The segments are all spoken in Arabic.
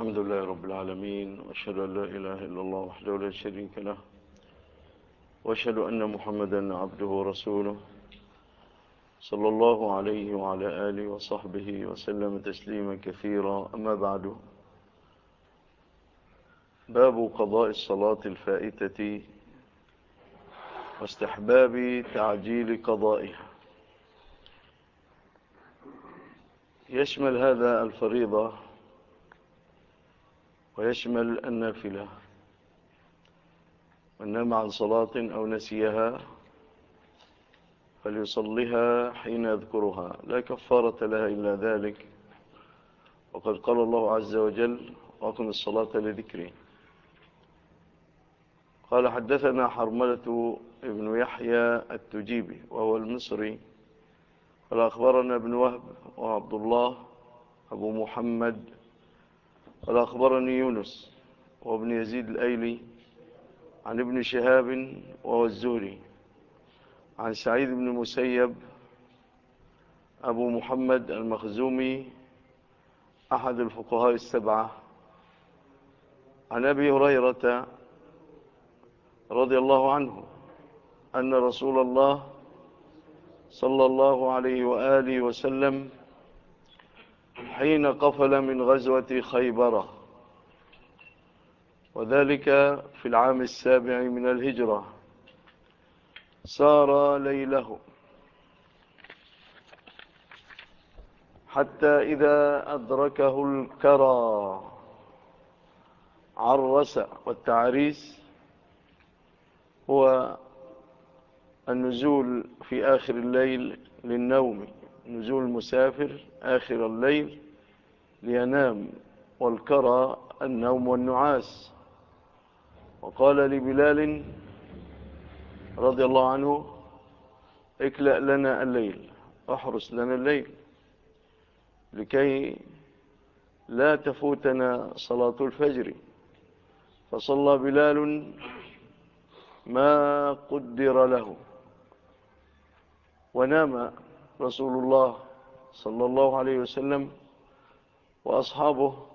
الحمد لله رب العالمين وأشهد أن لا إله إلا الله وحده لا شريك له وأشهد أن محمدا عبده ورسوله صلى الله عليه وعلى آله وصحبه وسلم تسليما كثيرا أما بعد. باب قضاء الصلاة الفائتة واستحباب تعجيل قضائها. يشمل هذا الفريضة ويشمل النافلة. من نام عن صلاة أو نسيها فليصلها حين يذكرها. لا كفارة لها إلا ذلك. وقد قال الله عز وجل وأقم الصلاة لذكري. قال حدثنا حرملة ابن يحيى التجيبي وهو المصري. قال أخبرنا ابن وهب وعبد الله أبو محمد قال أخبرني يونس وابن يزيد الأيلي عن ابن شهاب وهو الزهري عن سعيد بن مسيب أبو محمد المخزومي أحد الفقهاء السبعة عن أبي هريرة رضي الله عنه أن رسول الله صلى الله عليه وآله وسلم حين قفل من غزوة خيبرة وذلك في العام السابع من الهجرة. سار ليله. حتى إذا أدركه الكرى. عرس. والتعريس هو النزول في آخر الليل للنوم. نزول المسافر آخر الليل لينام والكرى النوم والنعاس. وقال لبلال رضي الله عنه اكلأ لنا الليل احرس لنا الليل لكي لا تفوتنا صلاة الفجر. فصلى بلال ما قدر له ونام رسول الله صلى الله عليه وسلم وأصحابه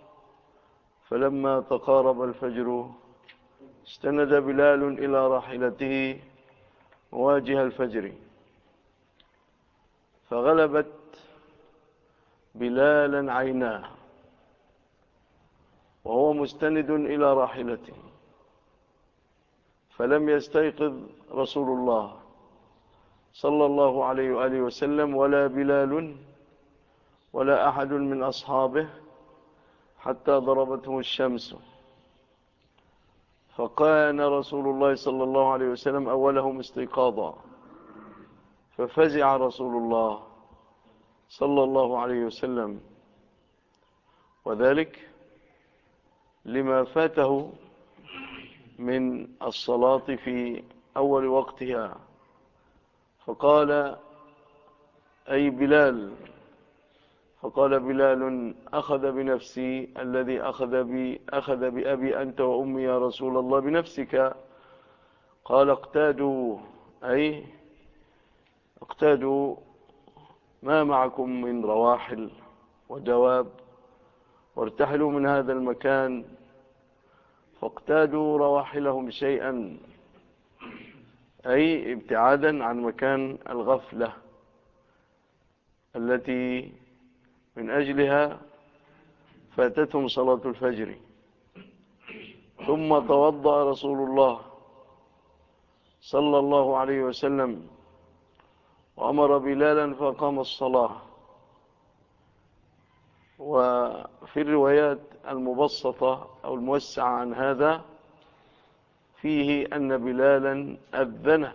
فلما تقارب الفجر استند بلال إلى راحلته واجه الفجر. فغلبت بلالا عيناه وهو مستند إلى راحلته. فلم يستيقظ رسول الله صلى الله عليه وآله وسلم ولا بلال ولا أحد من أصحابه حتى ضربته الشمس. فقال رسول الله صلى الله عليه وسلم أولهم استيقاظا. ففزع رسول الله صلى الله عليه وسلم. وذلك لما فاته من الصلاة في أول وقتها. فقال أي بلال؟ فقال بلال أخذ بنفسي الذي أخذ بي أخذ بأبي أنت وأمي يا رسول الله بنفسك. قال اقتادوا. أي اقتادوا. ما معكم من رواحل ودواب وارتحلوا من هذا المكان. فاقتادوا رواحلهم شيئا. أي ابتعادا عن مكان الغفلة التي من أجلها فاتتهم صلاة الفجر. ثم توضأ رسول الله صلى الله عليه وسلم وأمر بلالا فقام الصلاة. وفي الروايات المبسطة أو الموسعة عن هذا فيه أن بلالا أذن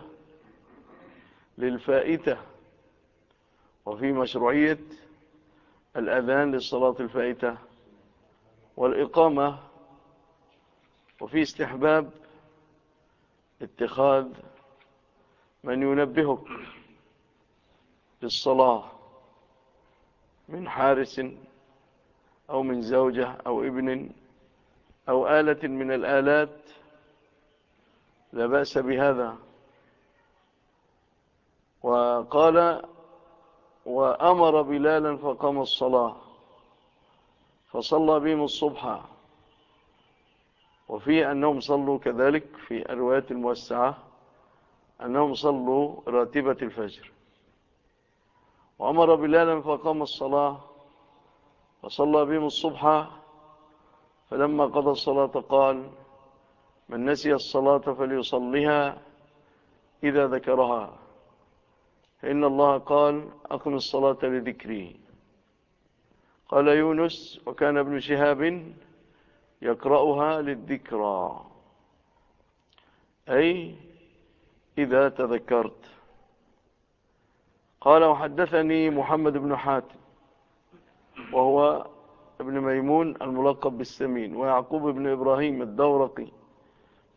للفائتة وفي مشروعية الأذان للصلاة الفائتة والإقامة وفي استحباب اتخاذ من ينبهك للصلاة من حارس أو من زوجة أو ابن أو آلة من الآلات لا بأس بهذا. وقال وأمر بلالا فقام الصلاة فصلى بهم الصبح. وفي أنهم صلوا كذلك في الروايات الموسعة أنهم صلوا راتبة الفجر. وأمر بلالا فقام الصلاة فصلى بهم الصبح فلما قضى الصلاة قال من نسي الصلاة فليصليها إذا ذكرها. فإن الله قال أقم الصلاة لذكري. قال يونس وكان ابن شهاب يقرأها للذكرى. أي إذا تذكرت. قال وحدثني محمد بن حاتم وهو ابن ميمون الملقب بالسمين ويعقوب بن إبراهيم الدورقي.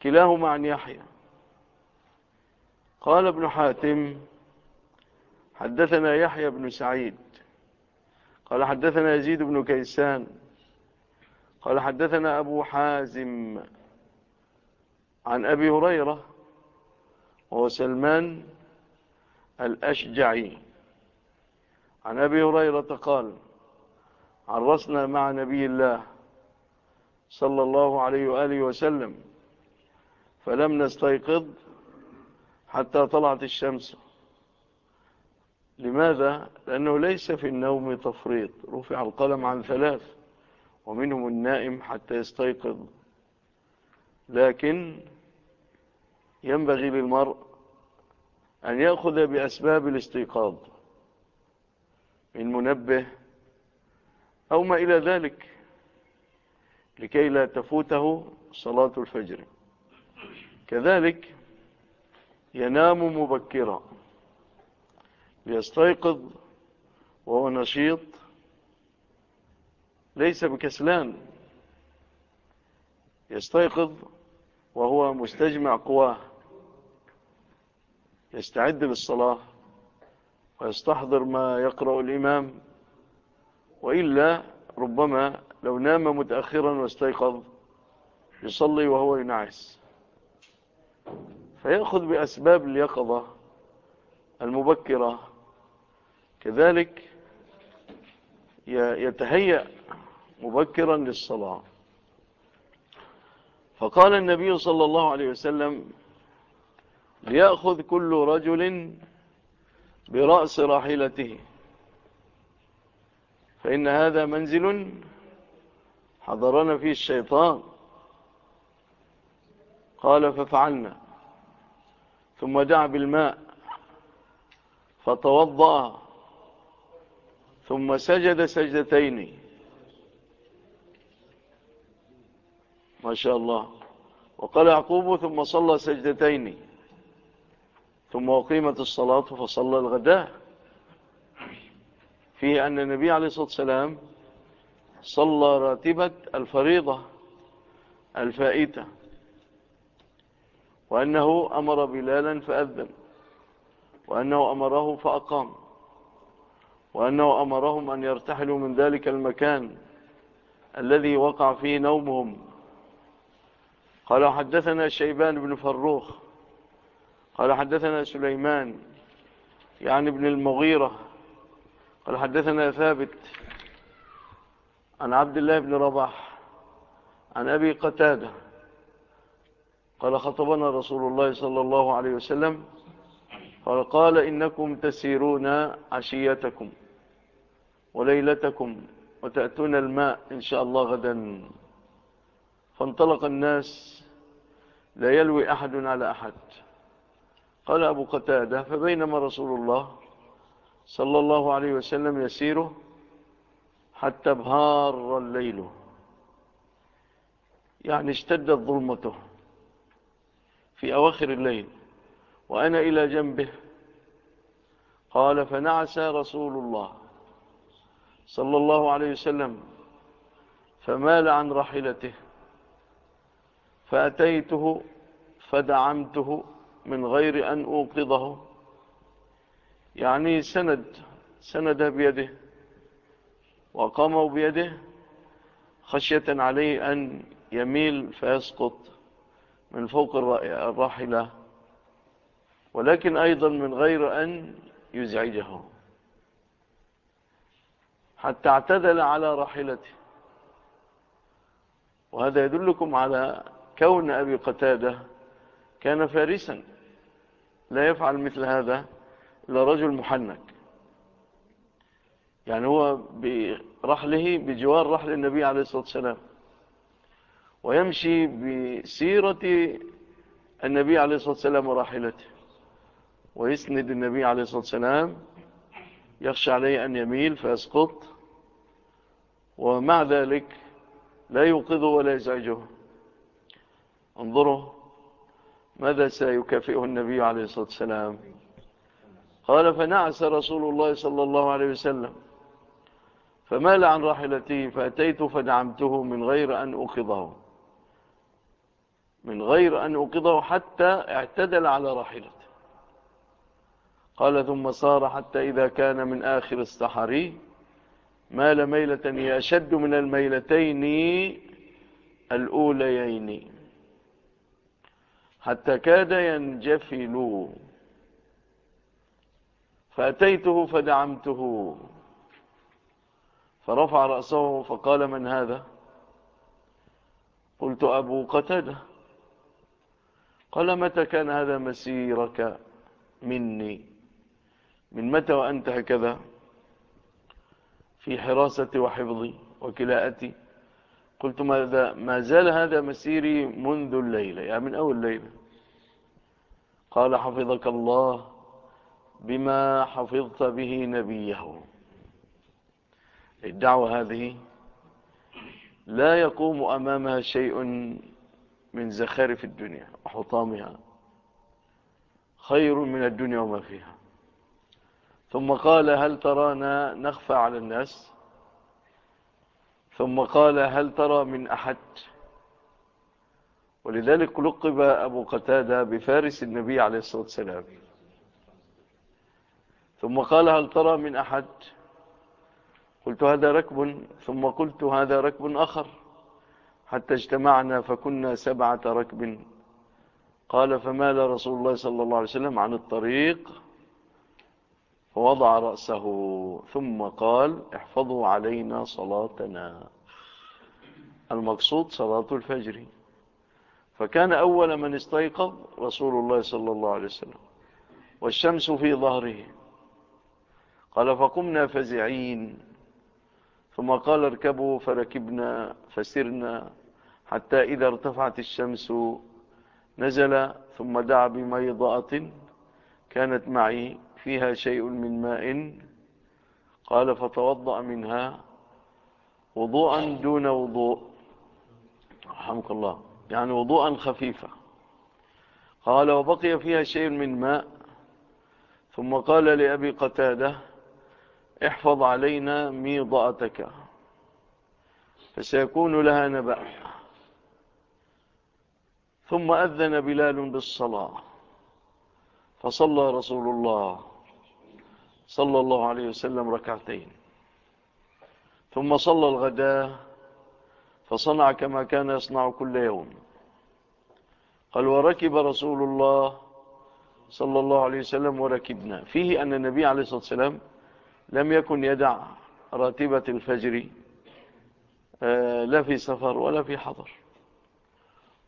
كلاهما عن يحيى. قال ابن حاتم حدثنا يحيى بن سعيد. قال حدثنا يزيد بن كيسان. قال حدثنا أبو حازم عن أبي هريرة وهو سلمان الأشجعي. عن أبي هريرة قال عرسنا مع نبي الله صلى الله عليه وآله وسلم فلم نستيقظ حتى طلعت الشمس. لماذا؟ لأنه ليس في النوم تفريط. رفع القلم عن ثلاث ومنهم النائم حتى يستيقظ. لكن ينبغي للمرء أن يأخذ بأسباب الاستيقاظ من منبه أو ما إلى ذلك لكي لا تفوته صلاة الفجر. كذلك ينام مبكرا. ليستيقظ وهو نشيط. ليس بكسلان. يستيقظ وهو مستجمع قواه. يستعد للصلاة ويستحضر ما يقرأ الإمام. وإلا ربما لو نام متأخرا واستيقظ يصلي وهو ينعس. فيأخذ بأسباب اليقظة المبكرة. كذلك يتهيأ مبكرا للصلاة. فقال النبي صلى الله عليه وسلم ليأخذ كل رجل برأس راحلته. فإن هذا منزل حضرنا فيه الشيطان. قال ففعلنا. ثم جاء بالماء فتوضأ ثم سجد سجدتين. ما شاء الله. وقال يعقوب ثم صلى سجدتين. ثم أقيمت الصلاة فصلى الغداء. فيه أن النبي عليه الصلاة والسلام صلى راتبة الفريضة الفائتة. وأنه أمر بلالا فأذن. وأنه أمره فأقام. وأنه أمرهم أن يرتحلوا من ذلك المكان الذي وقع فيه نومهم. قال حدثنا شيبان بن فروخ. قال حدثنا سليمان يعني ابن المغيرة. قال حدثنا ثابت عن عبد الله بن رباح عن أبي قتادة قال خطبنا رسول الله صلى الله عليه وسلم قال قال إنكم تسيرون عشيتكم وليلتكم وتأتون الماء إن شاء الله غدا فانطلق الناس لا يلوي أحد على أحد قال أبو قتادة فبينما رسول الله صلى الله عليه وسلم يسيره حتى بهار الليل يعني اشتدت ظلمته في أواخر الليل وأنا إلى جنبه. قال فنعسى رسول الله صلى الله عليه وسلم فمال عن رحلته فأتيته فدعمته من غير أن أوقظه. يعني سند سند بيده وقامه بيده خشية عليه أن يميل فيسقط. من فوق الراحلة. ولكن أيضا من غير أن يزعجه. حتى اعتدل على راحلته. وهذا يدلكم على كون أبي قتادة كان فارسا. لا يفعل مثل هذا إلا رجل محنك. يعني هو برحله بجوار رحل النبي عليه الصلاة والسلام. ويمشي بسيرة النبي عليه الصلاة والسلام وراحلته. ويسند النبي عليه الصلاة والسلام يخشى عليه أن يميل فيسقط. ومع ذلك لا يوقظه ولا يزعجه. انظروا ماذا سيكافئه النبي عليه الصلاة والسلام. قال فنعس رسول الله صلى الله عليه وسلم فمال عن راحلته فأتيت فدعمته من غير أن أوقظه. من غير أن أوقظه حتى اعتدل على راحلته. قال ثم صار حتى إذا كان من آخر استحري مال ميلة يشد من الميلتين الأوليين. حتى كاد ينجفل. فأتيته فدعمته. فرفع رأسه فقال من هذا؟ قلت أبو قتده قال متى كان هذا مسيرك مني؟ من متى وأنت هكذا؟ في حراستي وحفظي وكلاءتي. قلت ماذا؟ ما زال هذا مسيري منذ الليلة يعني من أول ليلة. قال حفظك الله بما حفظت به نبيه. الدعوة هذه لا يقوم أمامها شيء من زخارف الدنيا وحطامها خير من الدنيا وما فيها ثم قال هل ترانا نخفى على الناس؟ ثم قال هل ترى من أحد؟ ولذلك لقب أبو قتادة بفارس النبي عليه الصلاة والسلام. ثم قال هل ترى من أحد؟ قلت هذا ركب. ثم قلت هذا ركب آخر. حتى اجتمعنا فكنا سبعة ركب. قال فمال رسول الله صلى الله عليه وسلم عن الطريق؟ فوضع رأسه ثم قال احفظوا علينا صلاتنا. المقصود صلاة الفجر. فكان أول من استيقظ رسول الله صلى الله عليه وسلم والشمس في ظهره. قال فقمنا فزعين. ثم قال اركبوا فركبنا فسرنا حتى إذا ارتفعت الشمس نزل ثم دعا بميضاءة كانت معي فيها شيء من ماء قال فتوضأ منها وضوءا دون وضوء. رحمك الله. يعني وضوءا خفيفا قال وبقي فيها شيء من ماء. ثم قال لأبي قتادة احفظ علينا ميضاتك. فسيكون لها نبأ. ثم أذن بلال بالصلاة. فصلى رسول الله صلى الله عليه وسلم ركعتين. ثم صلى الغداء فصنع كما كان يصنع كل يوم. قال وركب رسول الله صلى الله عليه وسلم وركبنا. فيه أن النبي عليه الصلاة والسلام لم يكن يدع راتبة الفجر آه، لا في سفر ولا في حضر.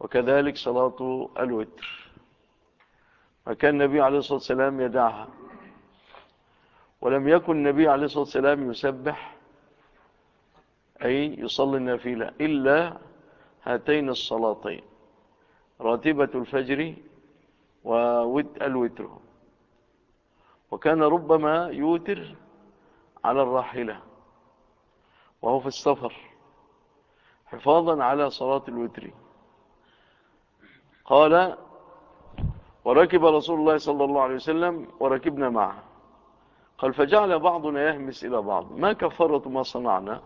وكذلك صلاة الوتر. فكان النبي عليه الصلاة والسلام يدعها. ولم يكن النبي عليه الصلاة والسلام يسبح أي يصلي النافلة إلا هاتين الصلاتين راتبة الفجر ووتر الوتر. وكان ربما يوتر على الراحلة وهو في السفر حفاظا على صلاة الوتر. قال وركب رسول الله صلى الله عليه وسلم وركبنا معه. قال فجعل بعضنا يهمس إلى بعض. ما كفرت ما صنعنا؟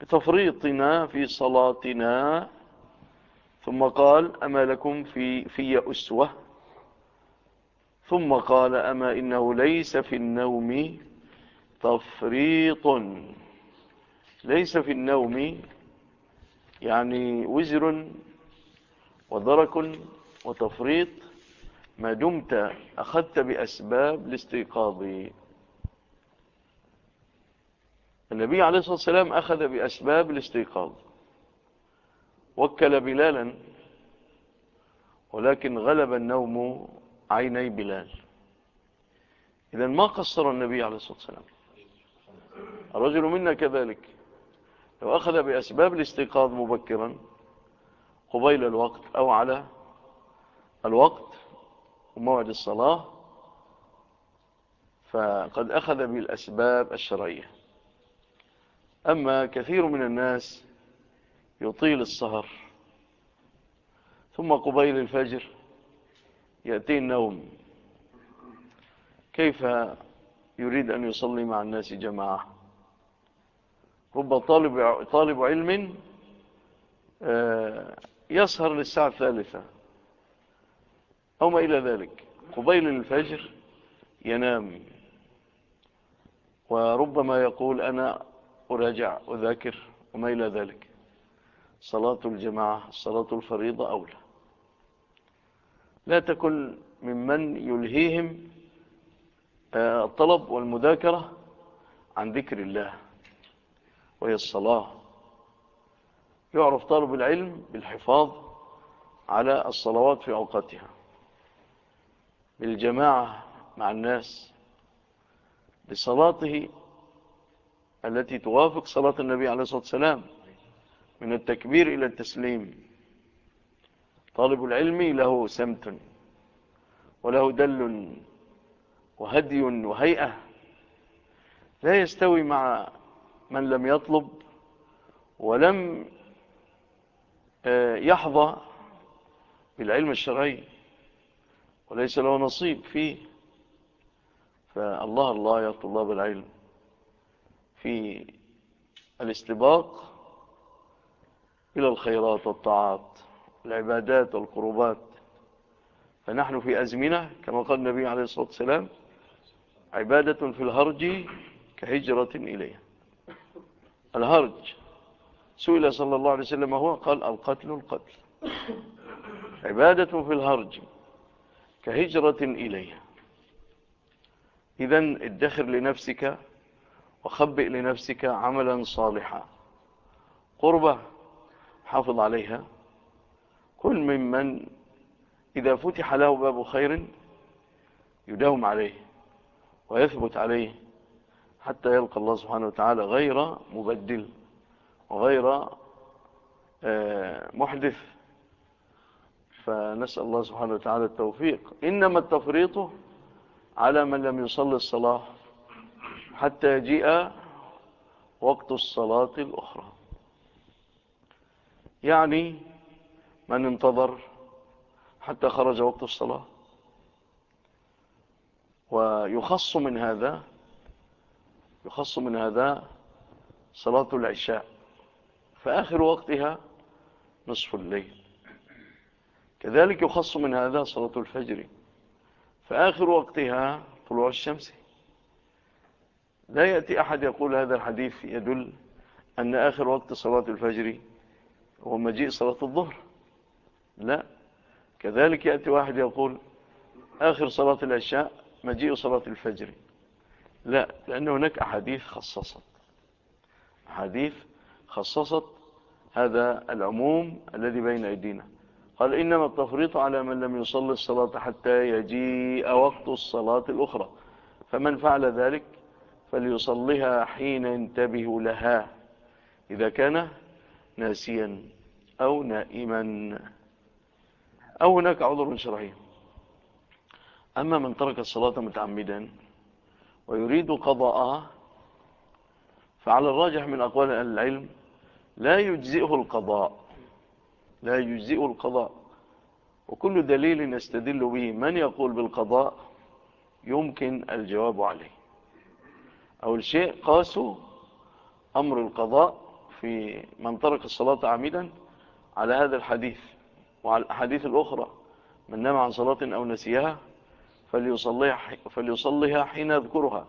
بتفريطنا في صلاتنا. ثم قال أما لكم في, في أسوة. ثم قال أما إنه ليس في النوم تفريط. ليس في النوم يعني وزر ودرك وتفريط. ما دمت أخذت بأسباب الاستيقاظ. النبي عليه الصلاة والسلام أخذ بأسباب الاستيقاظ. وكل بلالا ولكن غلب النوم عيني بلال. إذن ما قصر النبي عليه الصلاة والسلام؟ الرجل منا كذلك. لو أخذ بأسباب الاستيقاظ مبكرا قبيل الوقت أو على الوقت وموعد الصلاة فقد أخذ بالأسباب الشرعية. أما كثير من الناس يطيل السهر ثم قبيل الفجر يأتي النوم. كيف يريد أن يصلي مع الناس جماعة؟ رب طالب, طالب علم آه، يسهر للساعة الثالثة. أو ما إلى ذلك. قبيل الفجر ينام. وربما يقول أنا أراجع أذاكر وما إلى ذلك. صلاة الجماعة صلاة الفريضة أولى. لا تكن ممن يلهيهم آه، الطلب والمذاكرة عن ذكر الله. وهي الصلاة. يعرف طالب العلم بالحفاظ على الصلوات في أوقاتها. بالجماعة مع الناس. بصلاته التي توافق صلاة النبي عليه الصلاة والسلام من التكبير إلى التسليم. طالب العلم له سمت وله دل وهدي وهيئة لا يستوي مع من لم يطلب ولم آه، يحظى بالعلم الشرعي وليس له نصيب فيه. فالله الله يا طلاب العلم في الاستباق إلى الخيرات والطاعات العبادات والقربات. فنحن في أزمنة كما قال النبي عليه الصلاة والسلام عبادة في الهرج كهجرة إليها. الهرج. سئل صلى الله عليه وسلم هو قال القتل القتل. عبادة في الهرج. كهجرة إليها. إذا ادخر لنفسك وخبئ لنفسك عملا صالحا. قربة حافظ عليها. كل ممن إذا فتح له باب خير يداوم عليه ويثبت عليه. حتى يلقى الله سبحانه وتعالى غير مبدل وغير آه، محدث. فنسأل الله سبحانه وتعالى التوفيق. إنما التفريط على من لم يصلي الصلاة حتى جاء وقت الصلاة الأخرى. يعني من انتظر حتى خرج وقت الصلاة. ويخص من هذا يخص من هذا صلاة العشاء فآخر وقتها نصف الليل. كذلك يخص من هذا صلاة الفجر فآخر وقتها طلوع الشمس. لا يأتي أحد يقول هذا الحديث يدل أن آخر وقت صلاة الفجر هو مجيء صلاة الظهر. لا كذلك يأتي واحد يقول آخر صلاة العشاء مجيء صلاة الفجر. لا لأن هناك أحاديث خصصت. أحاديث خصصت هذا العموم الذي بين أيدينا. قال إنما التفريط على من لم يصلي الصلاة حتى يجيء وقت الصلاة الأخرى. فمن فعل ذلك فليصليها حين انتبه لها إذا كان ناسيا أو نائما. أو هناك عذر شرعي. أما من ترك الصلاة متعمدا ويريد قضاءها فعلى الراجح من أقوال العلم لا يجزئه القضاء لا يجزئه القضاء. وكل دليل يستدل به من يقول بالقضاء يمكن الجواب عليه. أول شيء قاسوا أمر القضاء في من ترك الصلاة عميدا على هذا الحديث. وعلى الحديث الأخرى من نام عن صلاة أو نسيها فليصليها فليصليها حين يذكرها.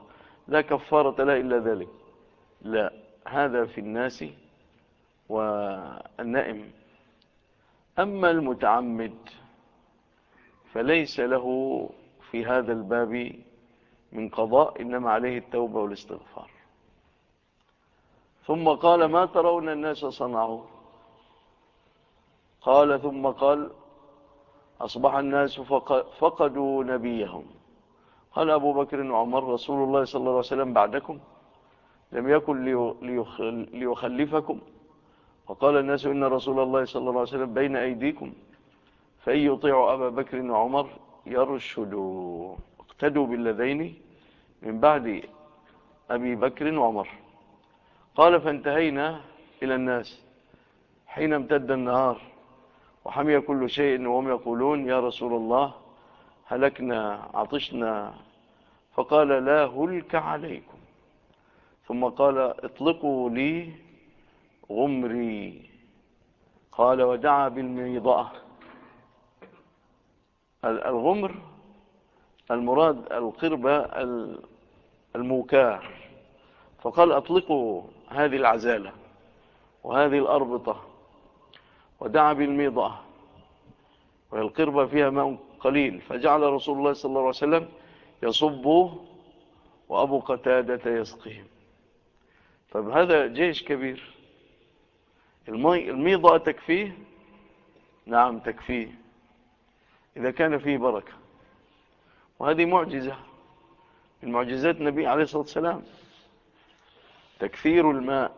لا كفارة لا إلا ذلك. لا هذا في الناس والنائم. أما المتعمد فليس له في هذا الباب من قضاء إنما عليه التوبة والاستغفار. ثم قال ما ترون الناس صنعوا؟ قال ثم قال أصبح الناس فقدوا نبيهم. قال أبو بكر وعمر رسول الله صلى الله عليه وسلم بعدكم لم يكن ليخلفكم. وقال الناس إن رسول الله صلى الله عليه وسلم بين أيديكم فإن يطيعوا أبا بكر وعمر يرشدوا. اقتدوا بالذين من بعد أبي بكر وعمر. قال فانتهينا إلى الناس. حين امتد النهار وحمي كل شيء وهم يقولون يا رسول الله هلكنا عطشنا. فقال لا هلك عليكم. ثم قال اطلقوا لي غمري. قال ودعا بالميضاء. الغمر المراد القربة الموكاة فقال أطلقوا هذه العزالة وهذه الأربطة. ودعا بالميضة والقربة فيها ماء قليل. فجعل رسول الله صلى الله عليه وسلم يصبه وأبو قتادة يسقيهم طب هذا جيش كبير. الميضة تكفيه؟ نعم تكفيه. إذا كان فيه بركة. وهذه معجزة. من معجزات النبي عليه الصلاة والسلام. تكثير الماء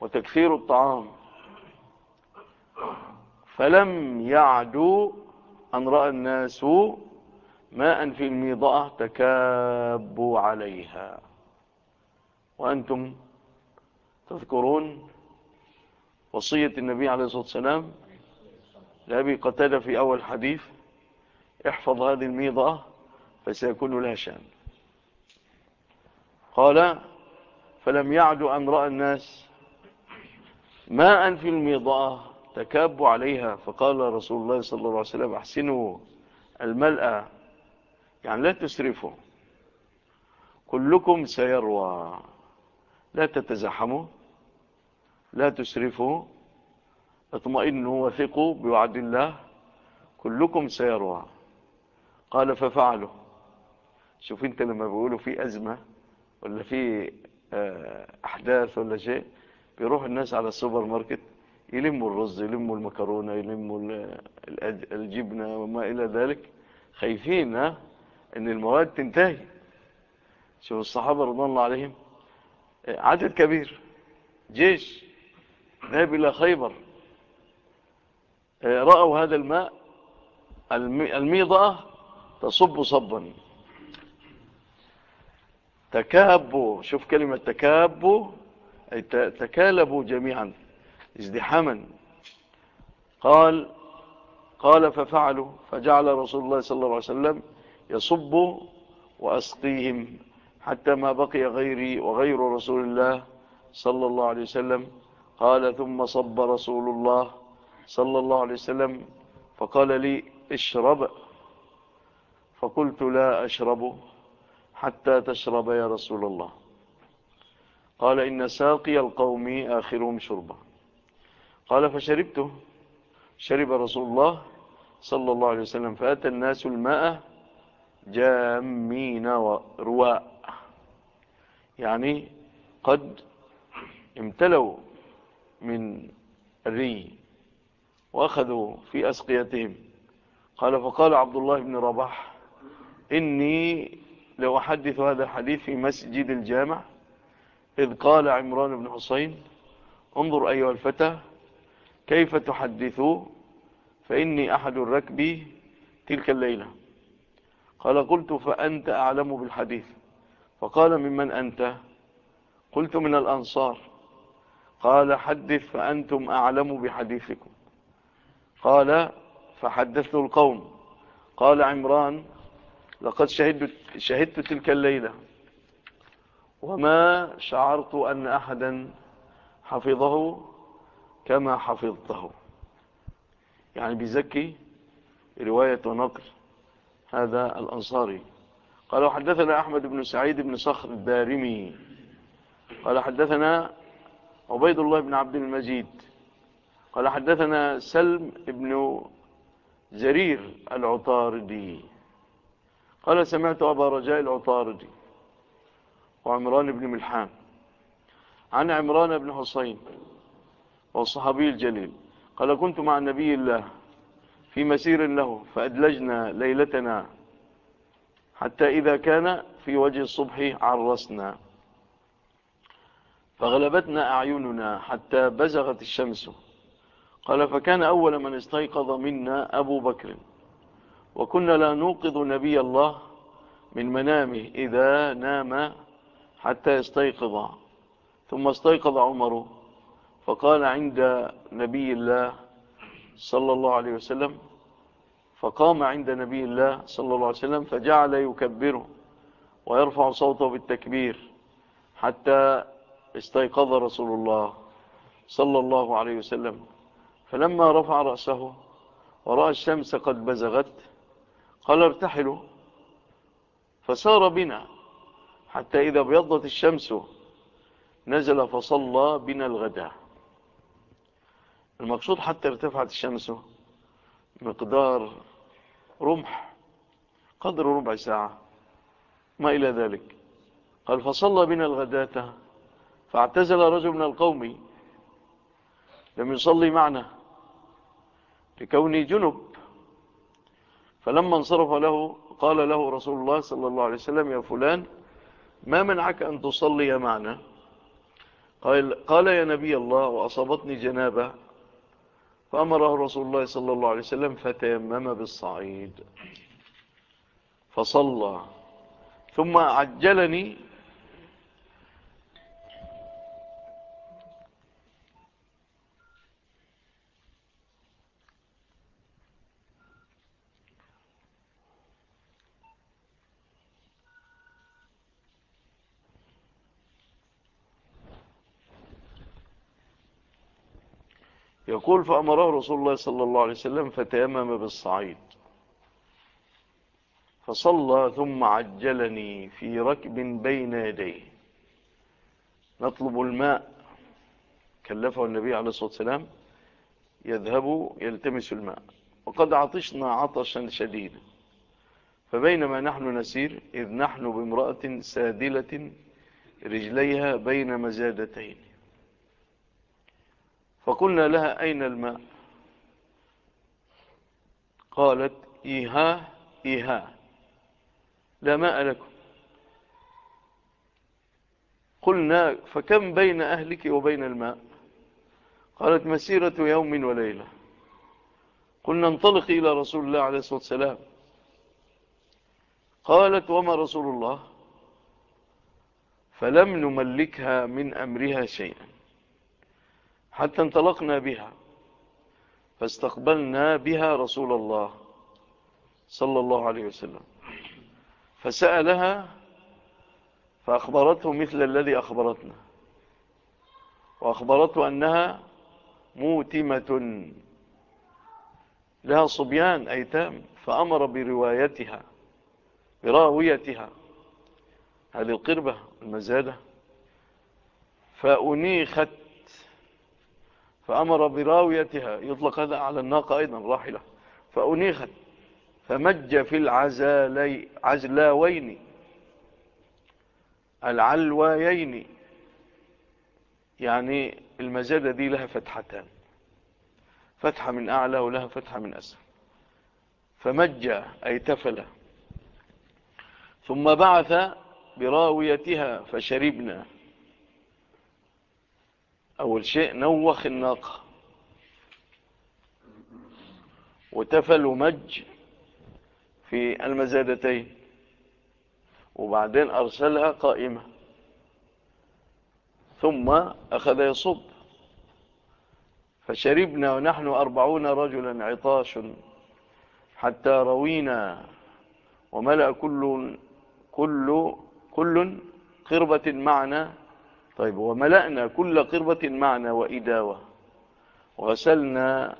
وتكثير الطعام. فلم يعدوا أن رأى الناس ماء في الميضاء تكابوا عليها وأنتم تذكرون وصية النبي عليه الصلاة والسلام لأبي قتادة في أول حديث احفظ هذه الميضاء فسيكون لها شأن قال فلم يعد أن رأى الناس ماء في الميضاه تكابوا عليها. فقال رسول الله صلى الله عليه وسلم أحسنوا الملأ. يعني لا تسرفوا. كلكم سيروى. لا تتزحموا. لا تسرفوا. اطمئنوا وثقوا بوعد الله. كلكم سيروى. قال ففعلوا. شوف انت لما بيقولوا في أزمة ولا في آه، أحداث ولا شيء بيروح الناس على السوبر ماركت يلموا الرز يلموا المكرونة يلموا الجبنة وما إلى ذلك. خايفين أن المواد تنتهي. شوف الصحابة رضوان الله عليهم عدد كبير جيش ذهب إلى خيبر رأوا هذا الماء الميضة تصب صبا. تكابوا شوف كلمة تكابوا أي تكالبوا جميعا. ازدحاما. قال قال ففعلوا فجعل رسول الله صلى الله عليه وسلم يصب وأسقيهم حتى ما بقي غيري وغير رسول الله صلى الله عليه وسلم. قال ثم صب رسول الله صلى الله عليه وسلم فقال لي اشرب. فقلت لا أشرب حتى تشرب يا رسول الله. قال إن ساقي القوم آخرهم شربا. قال فشربته شرب رسول الله صلى الله عليه وسلم. فأتى الناس الماء جامين ورواء. يعني قد امتلوا من الري وأخذوا في أسقيتهم. قال فقال عبد الله بن رباح إني لو أحدث هذا الحديث في مسجد الجامع إذ قال عمران بن حسين انظر أيها الفتى كيف تحدثوا فإني أحد الركب تلك الليلة. قال قلت فأنت أعلم بالحديث. فقال ممن أنت؟ قلت من الأنصار. قال حدث فأنتم أعلم بحديثكم. قال فحدثت القوم. قال عمران لقد شهدت, شهدت تلك الليلة. وما شعرت أن أحدا حفظه كما حفظته. يعني بيزكي رواية ونقل. هذا الأنصاري. قال وحدثنا أحمد بن سعيد بن صخر الدارمي. قال حدثنا عبيد الله بن عبد المجيد. قال حدثنا سلم بن زرير العطاردي. قال سمعت أبا رجاء العطاردي وعمران بن ملحان. عن عمران بن حسين والصحابي الجليل قال كنت مع النبي الله في مسير له فأدلجنا ليلتنا حتى إذا كان في وجه الصبح عرسنا. فغلبتنا أعيننا حتى بزغت الشمس. قال فكان أول من استيقظ منا أبو بكر وكنا لا نوقظ نبي الله من منامه إذا نام حتى استيقظ. ثم استيقظ عمره فقال عند نبي الله صلى الله عليه وسلم فقام عند نبي الله صلى الله عليه وسلم فجعل يكبره ويرفع صوته بالتكبير حتى استيقظ رسول الله صلى الله عليه وسلم. فلما رفع رأسه ورأى الشمس قد بزغت قال ارتحلوا. فسار بنا حتى إذا بيضت الشمس نزل فصلى بنا الغداء. المقصود حتى ارتفعت الشمس مقدار رمح قدر ربع ساعة ما إلى ذلك. قال فصلى بنا الغداة فاعتزل رجل من القوم لم يصلي معنا لكوني جنب. فلما انصرف له قال له رسول الله صلى الله عليه وسلم يا فلان ما منعك أن تصلي معنا؟ قال, قال يا نبي الله وأصابتني جنابة فأمره رسول الله صلى الله عليه وسلم فتيمم بالصعيد. فصلى. ثم عجلني يقول فأمره رسول الله صلى الله عليه وسلم فتيمم بالصعيد. فصلى ثم عجلني في ركب بين يديه. نطلب الماء. كلفه النبي عليه الصلاة والسلام يذهب يلتمس الماء. وقد عطشنا عطشا شديدا. فبينما نحن نسير إذ نحن بامرأة سادلة رجليها بين مزادتين. فقلنا لها أين الماء؟ قالت إيها إيها. لا ماء لكم. قلنا فكم بين أهلك وبين الماء؟ قالت مسيرة يوم وليلة. قلنا انطلق إلى رسول الله عليه الصلاة والسلام. قالت وما رسول الله؟ فلم نملكها من أمرها شيئا. حتى انطلقنا بها. فاستقبلنا بها رسول الله صلى الله عليه وسلم. فسألها فأخبرته مثل الذي أخبرتنا. وأخبرته أنها موتمة. لها صبيان أيتام فأمر بروايتها براويتها. هذه القربة المزادة. فأنيخت فأمر براويتها يطلق هذا على الناقة أيضا راحلة. فأنيخت. فمج في العزلاوين العلوايين. يعني المزادة دي لها فتحتان. فتحة من أعلى ولها فتحة من أسفل. فمج أي تفل. ثم بعث براويتها فشربنا. أول شيء نوخ الناقة. وتفل ومج في المزادتين. وبعدين أرسلها قائمة. ثم أخذ يصب. فشربنا ونحن أربعون رجلا عطاش حتى روينا وملأ كل كل كل قربة معنا طيب وملأنا كل قربة معنا وإداوة. وغسلنا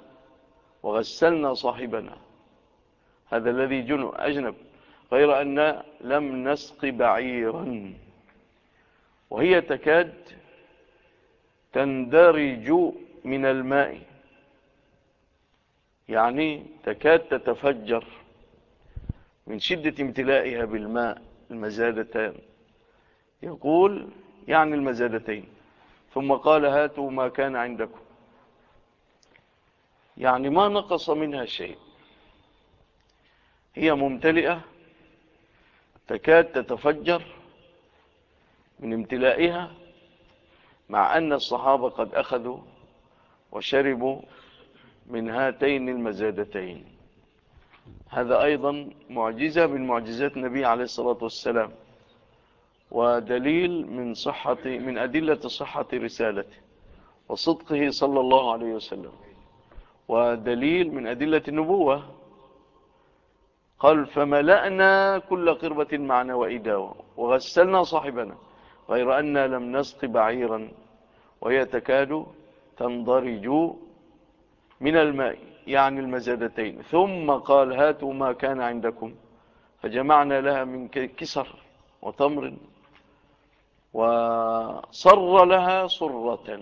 وغسلنا صاحبنا. هذا الذي جنو أجنب. غير أن لم نسق بعيرا. وهي تكاد تندرج من الماء. يعني تكاد تتفجر من شدة امتلائها بالماء المزادتان يقول يعني المزادتين. ثم قال هاتوا ما كان عندكم. يعني ما نقص منها شيء. هي ممتلئة تكاد تتفجر من امتلائها مع أن الصحابة قد أخذوا وشربوا من هاتين المزادتين. هذا أيضا معجزة من معجزات النبي عليه الصلاة والسلام. ودليل من صحة من أدلة صحة رسالته وصدقه صلى الله عليه وسلم. ودليل من أدلة النبوة قال فملأنا كل قربة معنا وإداوة وغسلنا صاحبنا غير أننا لم نسق بعيرا وهي تكاد تنضرج من الماء. يعني المزادتين. ثم قال هاتوا ما كان عندكم فجمعنا لها من كسر وتمر وصر لها صرة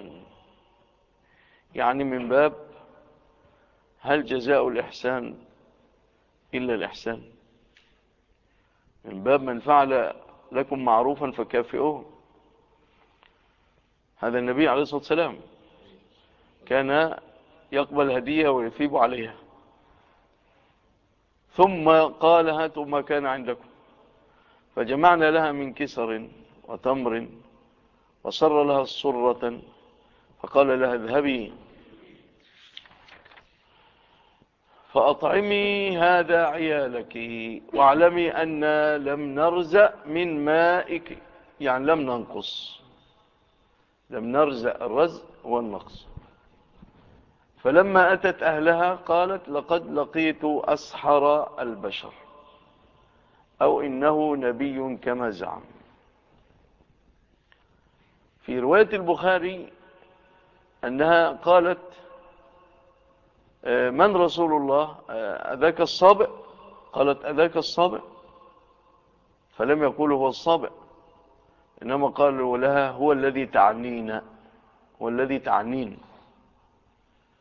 يعني من باب هل جزاء الإحسان إلا الإحسان. من باب من فعل لكم معروفا فكافئوه. هذا النبي عليه الصلاة والسلام كان يقبل هدية ويثيب عليها. ثم قال هاتوا ما كان عندكم. فجمعنا لها من كسر. وتمر وسر لها سرة فقال لها اذهبي. فأطعمي هذا عيالك واعلمي أن لم نرزأ من مائك. يعني لم ننقص. لم نرزأ الرزق والنقص. فلما أتت أهلها قالت لقد لقيت أسحر البشر. أو إنه نبي كما زعم في رواية البخاري أنها قالت آه، من رسول الله؟ آه، أذاك الصابع قالت أذاك الصابع فلم يقول هو الصابع إنما قال لها هو الذي تعنينا هو الذي تعنين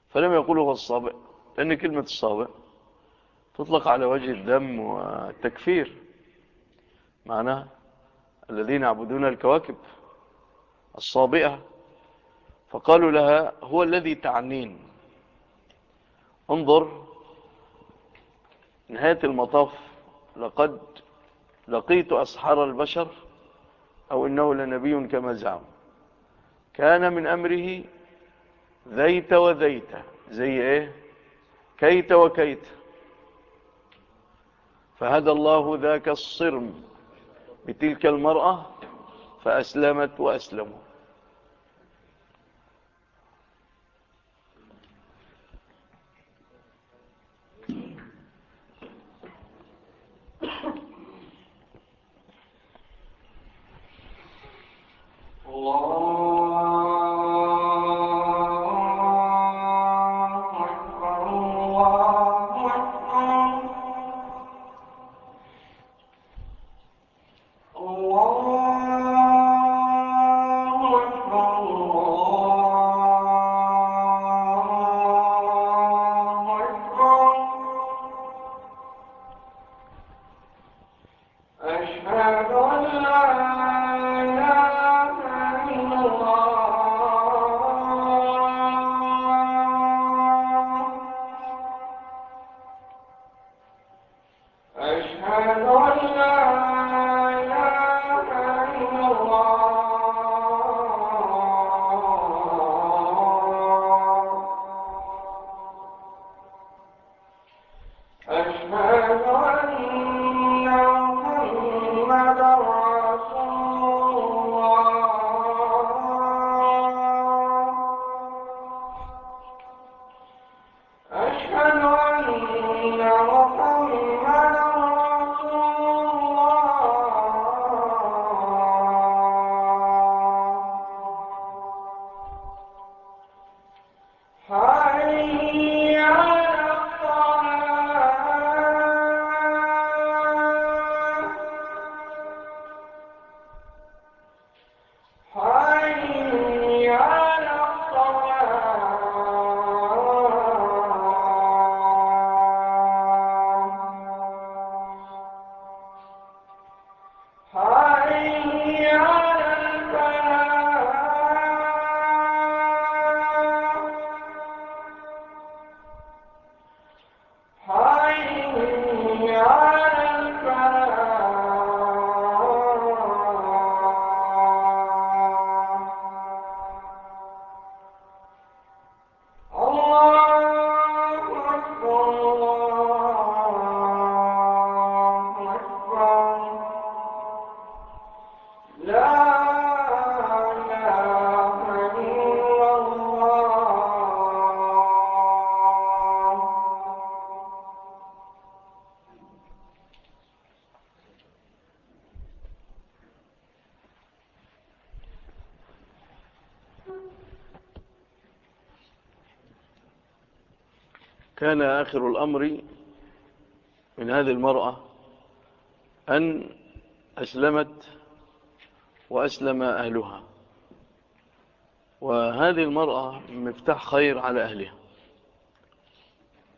فلم يقول هو الصابع لأن كلمة الصابع تطلق على وجه الدم والتكفير معناها الذين يعبدون الكواكب. الصابئة فقالوا لها هو الذي تعنين. انظر نهاية المطاف لقد لقيت أسحار البشر أو إنه لنبي كما زعم. كان من أمره ذيت وذيت زي إيه؟ كيت وكيت. فهدى الله ذاك الصرم بتلك المرأة فأسلمت وأسلموا. الله كان آخر الأمر من هذه المرأة أن أسلمت وأسلم أهلها. وهذه المرأة مفتاح خير على أهلها.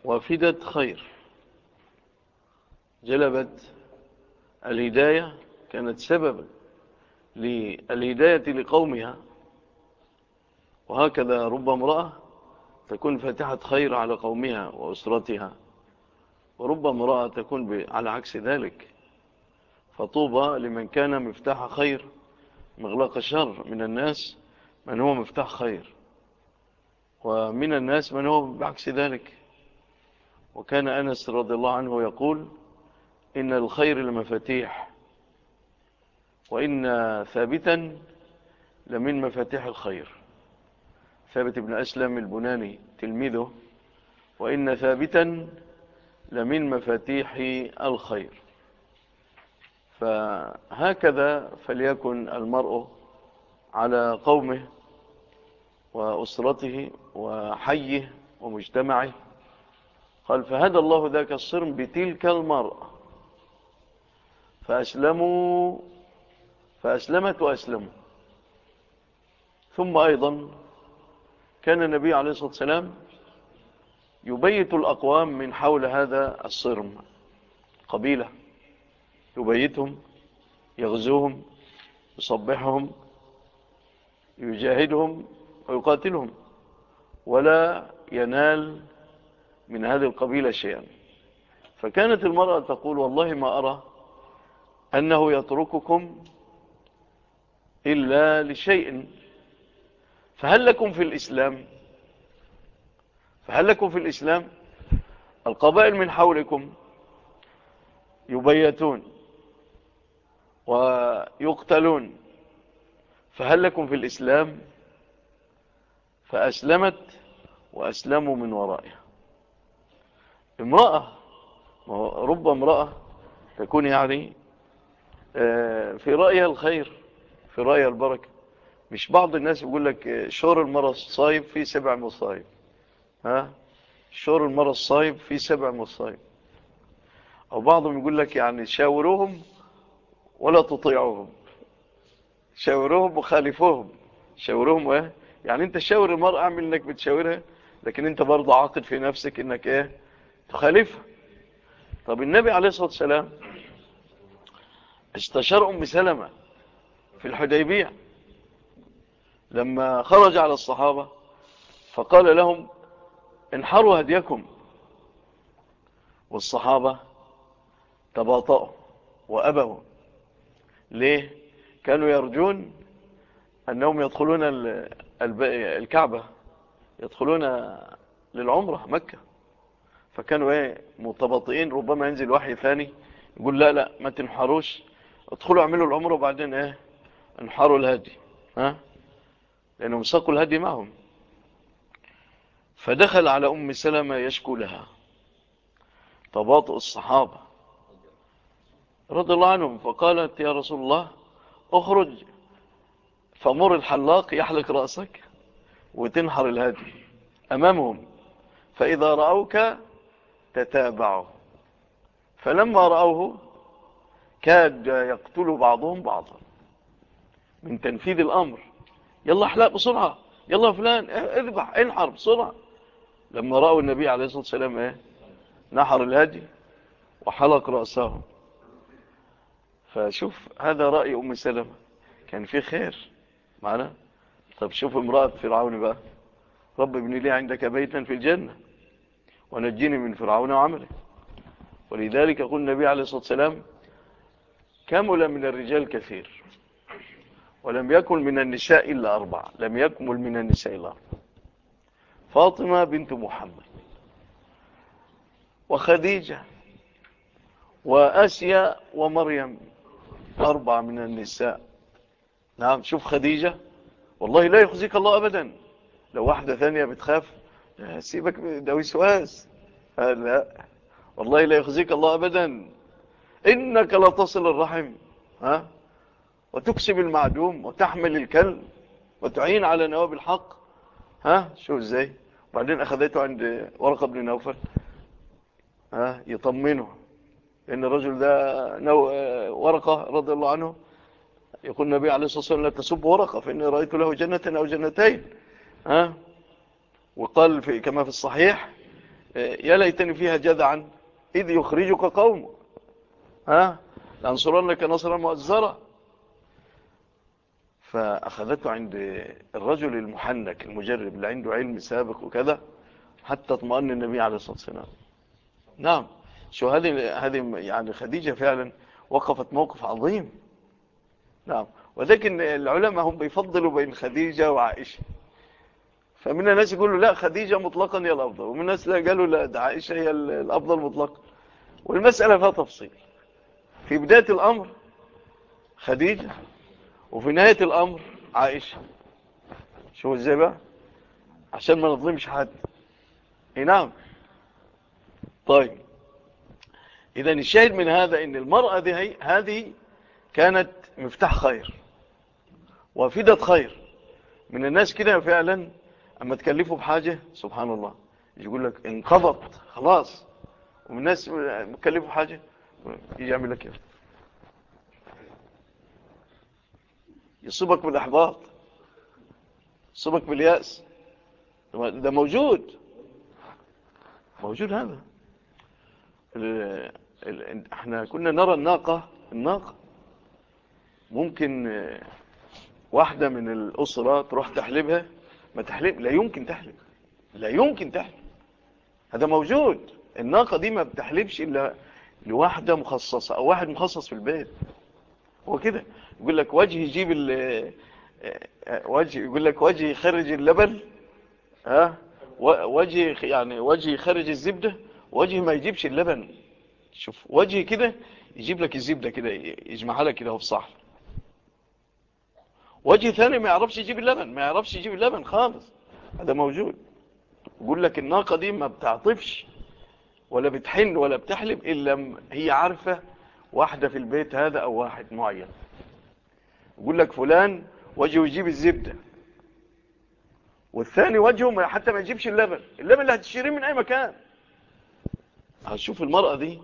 وفدت خير. جلبت الهداية كانت سببا للهداية لقومها. وهكذا رب امرأة تكون فاتحة خير على قومها وأسرتها وربما امرأة تكون على عكس ذلك. فطوبى لمن كان مفتاح خير مغلق الشر من الناس من هو مفتاح خير. ومن الناس من هو بعكس ذلك. وكان أنس رضي الله عنه يقول إن الخير لمفاتيح وإن ثابتا لمن مفاتيح الخير. ثابت بن أسلم البناني تلميذه وإن ثابتا لمن مفاتيح الخير. فهكذا فليكن المرء على قومه وأسرته وحيه ومجتمعه. قال فهدى الله ذاك الصرم بتلك المرأة. فأسلموا فأسلمت وأسلموا. ثم أيضا كان النبي عليه الصلاة والسلام يبيت الأقوام من حول هذا الصرم قبيلة. يبيتهم يغزوهم يصبحهم يجاهدهم ويقاتلهم. ولا ينال من هذه القبيلة شيئا. فكانت المرأة تقول والله ما أرى أنه يترككم إلا لشيء فهل لكم في الإسلام؟ فهل لكم في الإسلام؟ القبائل من حولكم يبيتون ويقتلون. فهل لكم في الإسلام؟ فأسلمت وأسلموا من ورائها. امرأة رب امرأة تكون يعني آه، في رأيها الخير في رأيها البركة. مش بعض الناس يقول لك شهر المرض الصايم فيه سبع مصايب. ها؟ شهر المرض الصايم فيه سبع مصايب. أو بعضهم يقول لك يعني شاوروهم ولا تطيعوهم. شاوروهم وخالفوهم. شاوروهم إيه؟ يعني أنت شاور المرأة أعمل إنك بتشاورها لكن أنت برضه عاقل في نفسك إنك إيه؟ تخالفها. طب النبي عليه الصلاة والسلام استشار أم سلمة في الحديبية. لما خرج على الصحابة فقال لهم انحروا هديكم. والصحابة تباطأوا وأبوا. ليه؟ كانوا يرجون أنهم يدخلون الكعبة يدخلون للعمرة مكة. فكانوا إيه؟ متباطئين. ربما ينزل وحي ثاني يقول لا لا ما تنحروش. ادخلوا اعملوا العمرة وبعدين إيه؟ انحروا الهدي. ها؟ لأنهم ساقوا الهدي معهم. فدخل على أم سلمة يشكو لها. تباطؤ الصحابة. رضي الله عنهم. فقالت يا رسول الله اخرج فمر الحلاق يحلق رأسك وتنحر الهدي أمامهم. فإذا رأوك تتابعوا فلما رأوه كاد يقتل بعضهم بعضا. من تنفيذ الأمر. يلا احلق بسرعة. يلا فلان اذبح انحر بسرعة. لما رأوا النبي عليه الصلاة والسلام إيه؟ نحر الهدي وحلق رأسه. فشوف هذا رأي أم سلمة. كان فيه خير. معنا؟ طب شوف امرأة فرعون بقى. رب ابن لي عندك بيتا في الجنة. ونجيني من فرعون وعمله. ولذلك قل النبي عليه الصلاة والسلام كمل من الرجال كثير. ولم يكن من النساء إلا أربعة. لم يكمل من النساء إلا أربعة. فاطمة بنت محمد وخديجة وأسيا ومريم أربعة من النساء. نعم شوف خديجة والله لا يخزيك الله أبدا. لو واحدة ثانية بتخاف سيبك ده وسواس آه، لا والله لا يخزيك الله أبدا. إنك لتصل الرحم. ها؟ وتكسب المعدوم وتحمل الكل وتعين على نواب الحق. ها شوف إزاي. وبعدين أخذته عند ورقة بن نوفل. ها يطمنه إن الرجل ده نو ورقة رضي الله عنه. يقول النبي عليه الصلاة والسلام لا تسب ورقة فإني رأيت له جنة أو جنتين. ها وقال في كما في الصحيح يا ليتني فيها جذعا إذ يخرجك قوم ها لأنصرنك نصرا مؤزرا. فأخذته عند الرجل المحنك المجرب اللي عنده علم سابق وكذا حتى اطمأن النبي عليه الصلاة والسلام. نعم. شو هذه هذه يعني خديجة فعلا وقفت موقف عظيم. نعم. ولكن العلماء هم بيفضلوا بين خديجة وعائشة. فمن الناس يقولوا لا خديجة مطلقا هي الأفضل. ومن الناس لا قالوا لا عائشة هي الأفضل مطلقا. والمسألة فيها تفصيل. في بداية الأمر خديجة وفي نهاية الأمر عائشة شو إزاي بقى؟ عشان ما نظلمش حد. نعم. طيب. إذا الشاهد من هذا أن المرأة دي هذه كانت مفتاح خير. وفدة خير. من الناس كده فعلا أما تكلفوا بحاجة سبحان الله. يقول لك انقضت خلاص. ومن الناس تكلفوا بحاجة يجي يعمل لك يفتح يصيبك بالاحباط يصيبك بالياس ده موجود. موجود هذا. الـ الـ إحنا كنا نرى الناقة الناقة ممكن آه، واحدة من الأسرة تروح تحلبها. ما تحلب لا يمكن تحلب. لا يمكن تحلب. هذا موجود. الناقة دي ما بتحلبش إلا لواحدة مخصصة أو واحد مخصص في البيت. هو كده؟ يقول لك وجهي يجيب وجهي يقول لك وجهي يخرج اللبن ها؟ وجهي يعني وجهي يخرج الزبدة وجهي ما يجيبش اللبن. شوف وجهي كده يجيب لك الزبدة كده يجمعها لك كده في صحن. وجه ثاني ما يعرفش يجيب اللبن ما يعرفش يجيب اللبن خالص هذا موجود. يقول لك الناقة دي ما بتعطفش ولا بتحن ولا بتحلب إلا هي عارفة واحدة في البيت هذا أو واحد معين. يقول لك فلان وجهه يجيب الزبدة. والثاني وجهه حتى ما يجيبش اللبن. اللبن اللي هتشتريه من أي مكان. هتشوف المرأة دي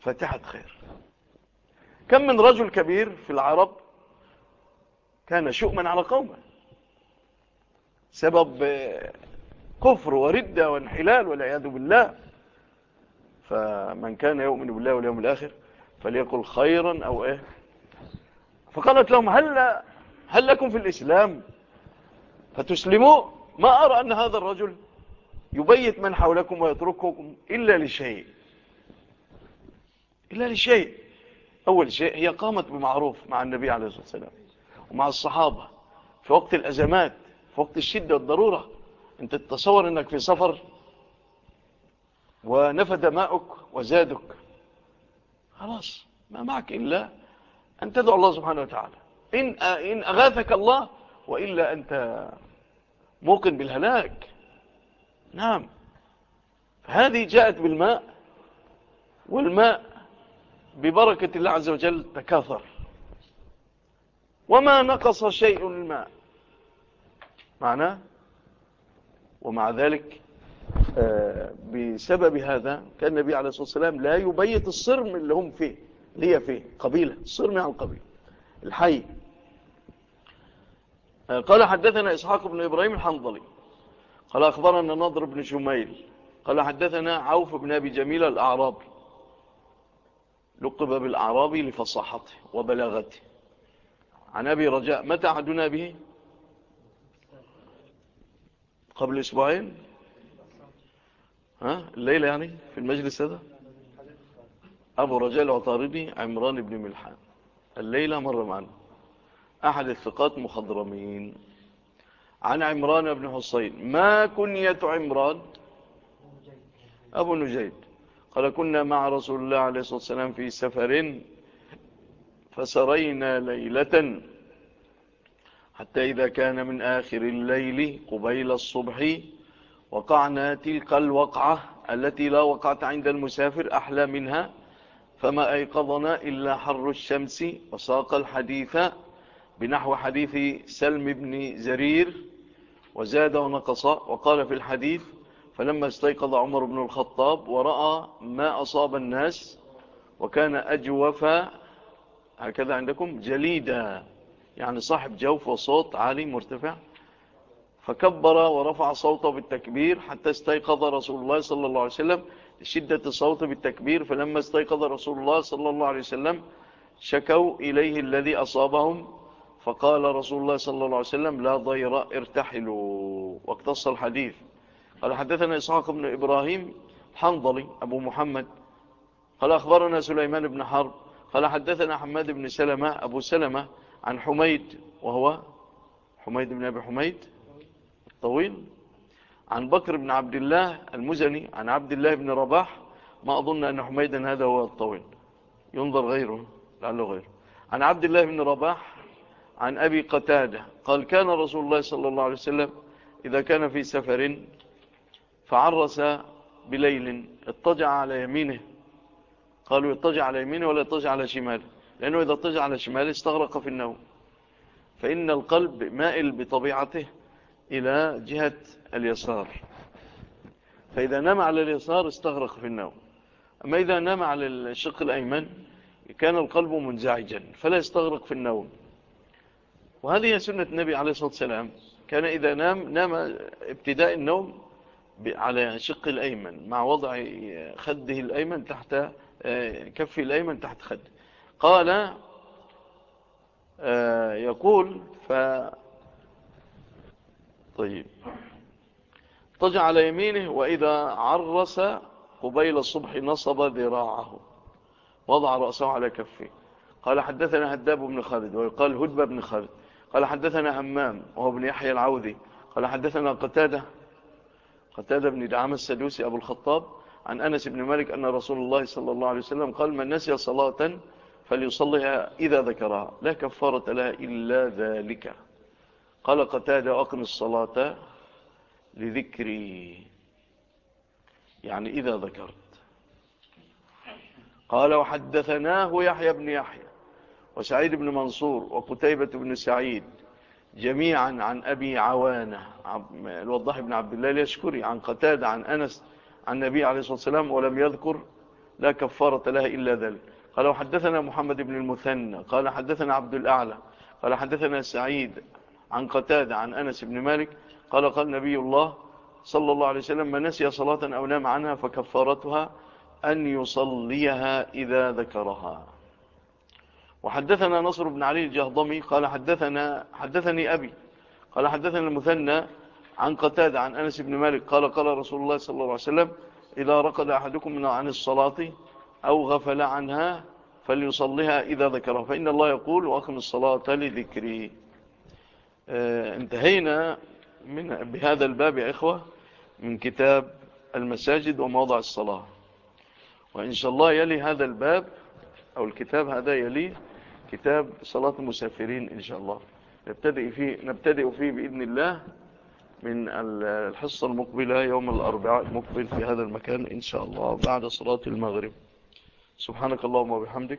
فتحت خير. كم من رجل كبير في العرب كان شؤما على قومه. سبب آه، كفر وردة وانحلال والعياذ بالله. فمن كان يؤمن بالله واليوم الآخر فليقل خيرا أو إيه؟ فقالت لهم هل, هل لكم في الإسلام؟ فتسلموا؟ ما أرى أن هذا الرجل يبيت من حولكم ويترككم إلا لشيء. إلا لشيء. أول شيء هي قامت بمعروف مع النبي عليه الصلاة والسلام ومع الصحابة. في وقت الأزمات في وقت الشدة والضرورة أنت تتصور أنك في سفر ونفد ماءك وزادك. خلاص ما معك إلا أن تدعو الله سبحانه وتعالى. إن, إن أغاثك الله وإلا أنت موقن بالهلاك. نعم. هذه جاءت بالماء والماء ببركة الله عز وجل تكاثر. وما نقص شيء الماء. معناه ومع ذلك آه، بسبب هذا كان النبي عليه الصلاة والسلام لا يبيت الصرم اللي هم فيه اللي هي فيه قبيلة الصرم عن قبيلة الحي. آه، قال حدثنا إسحاق بن إبراهيم الحنظلي قال أخبرنا نضر بن شميل قال حدثنا عوف بن أبي جميل الأعرابي لقب بالأعرابي لفصاحته وبلاغته. عن أبي رجاء متى عدنا به؟ قبل أسبوعين؟ ها الليلة يعني في المجلس هذا؟ أبو رجاء العطاردي عمران بن ملحان. الليلة مر معنا. أحد الثقات مخضرمين عن عمران بن حسين ما كنية عمران؟ أبو نجيد قال كنا مع رسول الله عليه الصلاة والسلام في سفر فسرينا ليلة حتى إذا كان من آخر الليل قبيل الصبح وقعنا تلك الوقعة التي لا وقعت عند المسافر أحلى منها فما أيقظنا إلا حر الشمس وساق الحديث بنحو حديث سلم بن زرير وزاد ونقص وقال في الحديث فلما استيقظ عمر بن الخطاب ورأى ما أصاب الناس وكان أجوفا هكذا عندكم جليدا. يعني صاحب جوف وصوت عالي مرتفع. فكبر ورفع صوته بالتكبير حتى استيقظ رسول الله صلى الله عليه وسلم لشدة الصوت بالتكبير فلما استيقظ رسول الله صلى الله عليه وسلم شكوا إليه الذي أصابهم فقال رسول الله صلى الله عليه وسلم لا ضير ارتحلوا. واقتص الحديث. قال حدثنا إسحاق بن إبراهيم حنظلي أبو محمد. قال أخبرنا سليمان بن حرب. قال حدثنا حماد بن سلمة أبو سلمة عن حميد وهو حميد بن أبي حميد طويل. عن بكر بن عبد الله المزني عن عبد الله بن رباح ما أظن أن حميدا هذا هو الطويل. ينظر غيره لعله غيره عن عبد الله بن رباح عن أبي قتادة قال كان رسول الله صلى الله عليه وسلم إذا كان في سفر فعرس بليل اضطجع على يمينه. قالوا يضطجع على يمينه ولا يضطجع على شماله لأنه إذا اضطجع على شماله استغرق في النوم. فإن القلب مائل بطبيعته إلى جهة اليسار. فإذا نام على اليسار استغرق في النوم. أما إذا نام على الشق الأيمن كان القلب منزعجا فلا يستغرق في النوم. وهذه سنة النبي عليه الصلاة والسلام. كان إذا نام نام ابتداء النوم على شق الأيمن مع وضع خده الأيمن تحت آه، كف الأيمن تحت خده. قال آه، يقول فأخذ طيب. اضطجع على يمينه وإذا عرس قبيل الصبح نصب ذراعه. وضع رأسه على كفه. قال حدثنا هداب بن خالد ويقال هدبة بن خالد. قال حدثنا همام وهو بن يحيى العودي قال حدثنا قتادة قتادة بن دعام السدوسي أبو الخطاب عن أنس بن مالك أن رسول الله صلى الله عليه وسلم قال من نسي صلاة فليصليها إذا ذكرها. لا كفارة لها إلا ذلك. قال قتادة أقم الصلاة لذكري. يعني إذا ذكرت. قال وحدثناه يحيى بن يحيى وسعيد بن منصور وقتيبة بن سعيد جميعا عن أبي عوانة الوضاح بن عبد الله ليشكري عن قتادة عن أنس عن النبي عليه الصلاة والسلام ولم يذكر لا كفارة لها إلا ذلك. قال وحدثنا محمد بن المثنى قال حدثنا عبد الأعلى قال حدثنا سعيد عن قتادة عن أنس بن مالك قال قال نبي الله صلى الله عليه وسلم من نسي صلاة أو نام عنها فكفارتها أن يصليها إذا ذكرها. وحدثنا نصر بن علي الجهضمي قال حدثنا حدثني أبي قال حدثنا المثنى عن قتادة عن أنس بن مالك قال قال رسول الله صلى الله عليه وسلم إذا رقد أحدكم من عن الصلاة أو غفل عنها فليصليها إذا ذكرها فإن الله يقول وأخم الصلاة لذكري آه، انتهينا من بهذا الباب يا إخوة من كتاب المساجد وموضع الصلاة. وإن شاء الله يلي هذا الباب أو الكتاب هذا يلي كتاب صلاة المسافرين إن شاء الله. نبتدئ فيه, نبتدئ فيه بإذن الله من الحصة المقبلة يوم الأربعاء المقبل في هذا المكان إن شاء الله بعد صلاة المغرب. سبحانك اللهم وبحمدك.